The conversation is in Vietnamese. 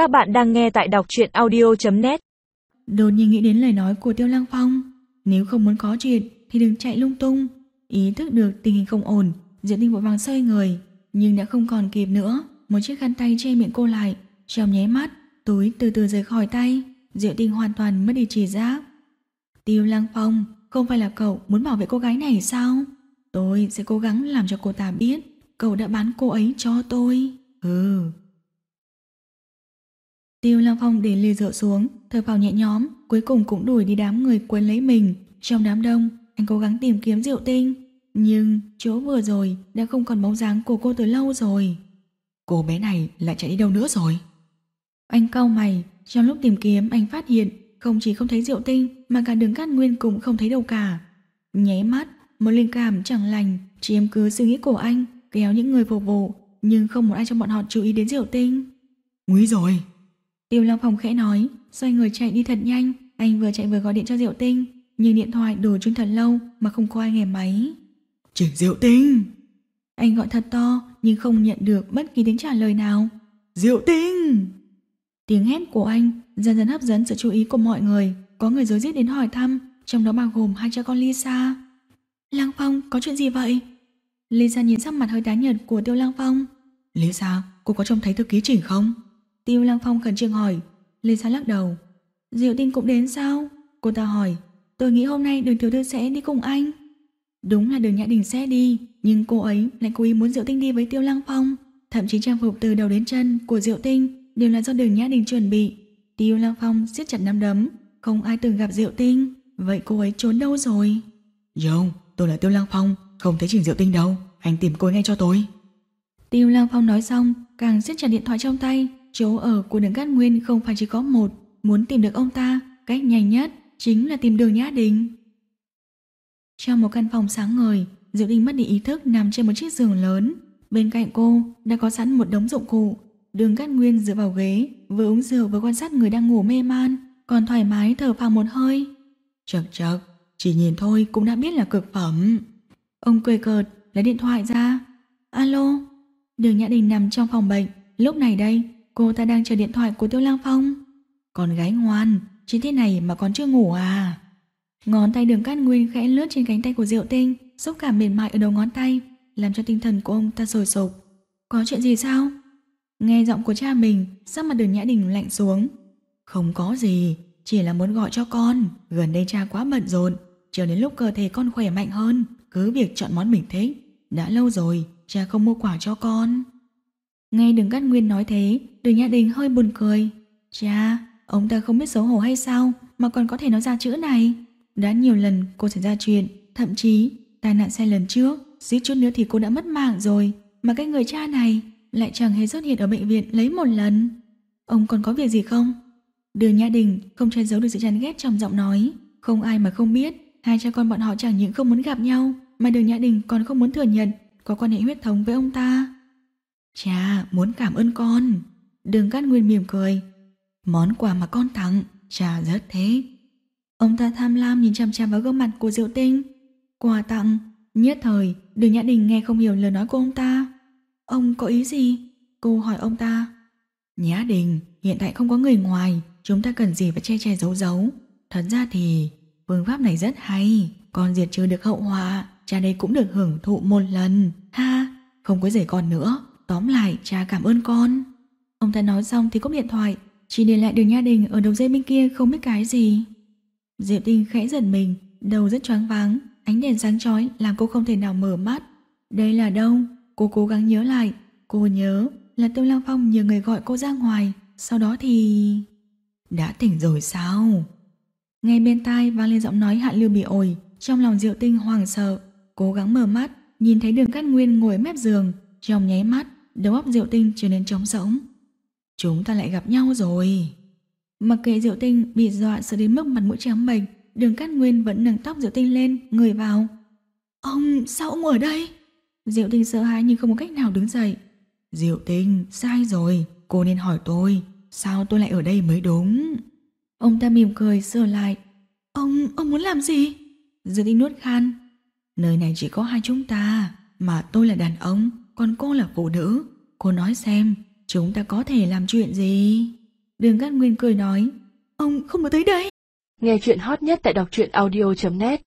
Các bạn đang nghe tại đọc truyện audio.net Đột nhiên nghĩ đến lời nói của Tiêu Lăng Phong. Nếu không muốn có chuyện, Thì đừng chạy lung tung. Ý thức được tình hình không ổn Diệu Tinh vội vàng xoay người. Nhưng đã không còn kịp nữa, Một chiếc khăn tay che miệng cô lại, Trong nháy mắt, Túi từ từ rời khỏi tay. Diệu Tinh hoàn toàn mất đi trí giác. Tiêu Lăng Phong, Không phải là cậu muốn bảo vệ cô gái này sao? Tôi sẽ cố gắng làm cho cô ta biết Cậu đã bán cô ấy cho tôi. Ừ Lăng Phong để ly rượu xuống, thở phào nhẹ nhõm, cuối cùng cũng đuổi đi đám người quấn lấy mình. Trong đám đông, anh cố gắng tìm kiếm Diệu Tinh, nhưng chỗ vừa rồi đã không còn bóng dáng của cô từ lâu rồi. Cô bé này lại chạy đi đâu nữa rồi? Anh cau mày, trong lúc tìm kiếm anh phát hiện không chỉ không thấy Diệu Tinh mà cả đường cát nguyên cũng không thấy đâu cả. Nháy mắt, một linh cảm chẳng lành chiếm cứ suy nghĩ của anh, kéo những người phục vụ, nhưng không một ai trong bọn họ chú ý đến Diệu Tinh. Nguy rồi! Tiêu Lăng Phong khẽ nói, xoay người chạy đi thật nhanh, anh vừa chạy vừa gọi điện cho Diệu Tinh, nhưng điện thoại đổ chuông thật lâu mà không có ai nghe máy. Trình Diệu Tinh! Anh gọi thật to nhưng không nhận được bất kỳ tiếng trả lời nào. Diệu Tinh! Tiếng hét của anh dần dần hấp dẫn sự chú ý của mọi người, có người rối rít đến hỏi thăm, trong đó bao gồm hai cha con Lisa. Lăng Phong, có chuyện gì vậy? Lisa nhìn sắc mặt hơi tái nhợt của Tiêu Lăng Phong. Lisa, cô có trông thấy thư ký Trình không? Tiêu Lăng Phong khẩn trương hỏi. Lisa lắc đầu. Diệu tinh cũng đến sao? Cô ta hỏi. Tôi nghĩ hôm nay đường tiểu thư sẽ đi cùng anh. Đúng là đường Nhã Đình sẽ đi Nhưng cô ấy lại cố ý muốn Diệu tinh đi với Tiêu Lăng Phong. Thậm chí trang phục từ đầu đến chân của Diệu tinh Đều là do đường Nhã Đình chuẩn bị. Tiêu Lăng Phong siết chặt nắm đấm. Không ai từng gặp Diệu tinh. Vậy cô ấy trốn đâu rồi? Dông, tôi là Tiêu Lăng Phong. Không thấy Trình Diệu tinh đâu. Anh tìm cô ấy ngay cho tôi. Tiêu Lăng Phong nói xong Càng siết chặt điện thoại trong tay Chỗ ở của đường Cát Nguyên không phải chỉ có một, muốn tìm được ông ta, cách nhanh nhất chính là tìm đường Nhã Đình. Trong một căn phòng sáng ngời, Diệu Đình mất đi ý thức nằm trên một chiếc giường lớn. Bên cạnh cô đã có sẵn một đống dụng cụ. Đường Cát Nguyên dựa vào ghế, vừa uống rượu vừa quan sát người đang ngủ mê man, còn thoải mái thở phào một hơi. Chật chật, chỉ nhìn thôi cũng đã biết là cực phẩm. Ông cười cợt, lấy điện thoại ra. Alo, đường Nhã Đình nằm trong phòng bệnh. Lúc này đây, Cô ta đang chờ điện thoại của Tiêu Lang Phong. Con gái ngoan, Chỉ thế này mà còn chưa ngủ à? Ngón tay đường cát nguyên khẽ lướt trên cánh tay của Diệu Tinh, Xúc cảm mềm mại ở đầu ngón tay, Làm cho tinh thần của ông ta sồi sụp Có chuyện gì sao? Nghe giọng của cha mình, Sắc mặt đường Nhã Đình lạnh xuống. Không có gì, Chỉ là muốn gọi cho con. Gần đây cha quá bận rộn, Chờ đến lúc cơ thể con khỏe mạnh hơn, Cứ việc chọn món mình thích. Đã lâu rồi, cha không mua quà cho con. Nghe đường cát nguyên nói thế Đường nhà Đình hơi buồn cười. Cha, ông ta không biết xấu hổ hay sao Mà còn có thể nói ra chữ này? Đã nhiều lần cô xảy ra chuyện Thậm chí tai nạn xe lần trước suýt chút nữa thì cô đã mất mạng rồi. Mà cái người cha này Lại chẳng hề xuất hiện ở bệnh viện lấy một lần. Ông còn có việc gì không? Đường Nhã Đình không che giấu được sự chán ghét trong giọng nói. Không ai mà không biết Hai cha con bọn họ chẳng những không muốn gặp nhau Mà đường Nhã Đình còn không muốn thừa nhận Có quan hệ huyết thống với ông ta. Cha, muốn cảm ơn con. Đường Cát Nguyên mỉm cười. Món quà mà con tặng, Cha rất thế. Ông ta tham lam nhìn chăm chăm vào gương mặt của Diệu Tinh. Quà tặng, Nhất thời, Đường Nhã Đình nghe không hiểu lời nói của ông ta. Ông có ý gì? Cô hỏi ông ta. Nhã Đình, hiện tại không có người ngoài. Chúng ta cần gì phải che che giấu giấu? Thật ra thì, phương pháp này rất hay. Con diệt trừ được hậu họa, Cha đây cũng được hưởng thụ một lần. Ha, không quấy rầy con nữa. Tóm lại, cha cảm ơn con. Ông ta nói xong thì cúp điện thoại, Chỉ để lại đường nha đình ở đầu dây bên kia không biết cái gì. Diệp Tinh khẽ giật mình, Đầu rất choáng váng, Ánh đèn sáng chói làm cô không thể nào mở mắt. Đây là đâu? Cô cố gắng nhớ lại, Cô nhớ là Tiêu Lang Phong nhờ người gọi cô ra ngoài, Sau đó thì... Đã tỉnh rồi sao? Nghe bên tai vang lên giọng nói hạ lưu bị ổi, Trong lòng Diệu Tinh hoàng sợ, Cố gắng mở mắt, Nhìn thấy đường cát nguyên ngồi mép giường, Trong nháy mắt Đầu óc Diệu Tinh trở nên trống rỗng. Chúng ta lại gặp nhau rồi. Mặc kệ Diệu Tinh bị dọa sợ đến mức mặt mũi trắng bệch Đường Cát Nguyên vẫn nâng tóc Diệu Tinh lên Người vào. Ông sao ông ở đây? Diệu Tinh sợ hãi nhưng không có cách nào đứng dậy. Diệu Tinh sai rồi. Cô nên hỏi tôi Sao tôi lại ở đây mới đúng? Ông ta mỉm cười sửa lại. Ông, ông muốn làm gì? Diệu Tinh nuốt khan. Nơi này chỉ có hai chúng ta Mà tôi là đàn ông. Còn cô là phụ nữ Cô nói xem Chúng ta có thể làm chuyện gì Đường Cát Nguyên cười nói, ông không có tới đây. Nghe chuyện hot nhất tại đọc truyện audio.net